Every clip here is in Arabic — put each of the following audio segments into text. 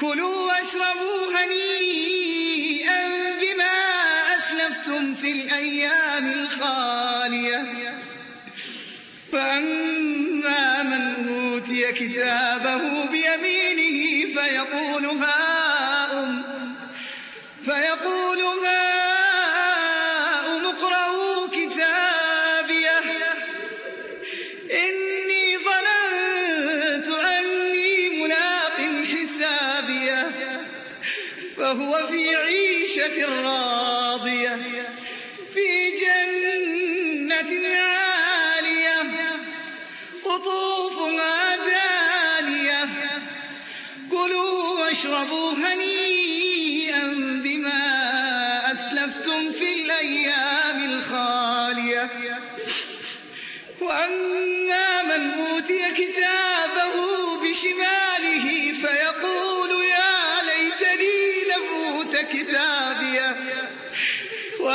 كلوا واشربوا هنيئا بما أسلفتم في الأيام الخالية. فأما من أوتي كتابه بيمينه فيقول هاؤم فهو في عيشة راضية في جنة عالية قطوفها دانية كلوا واشربوا هنيئا بما أسلفتم في الأيام الخالية. وأما من أوتي كتابه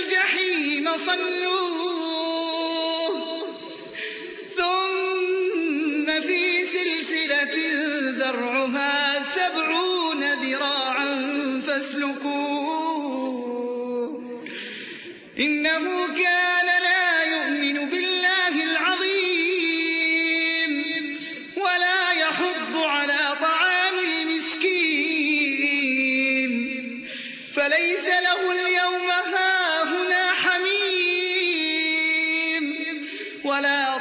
الجحيم صلوه له اليوم هاهنا حميم. ولا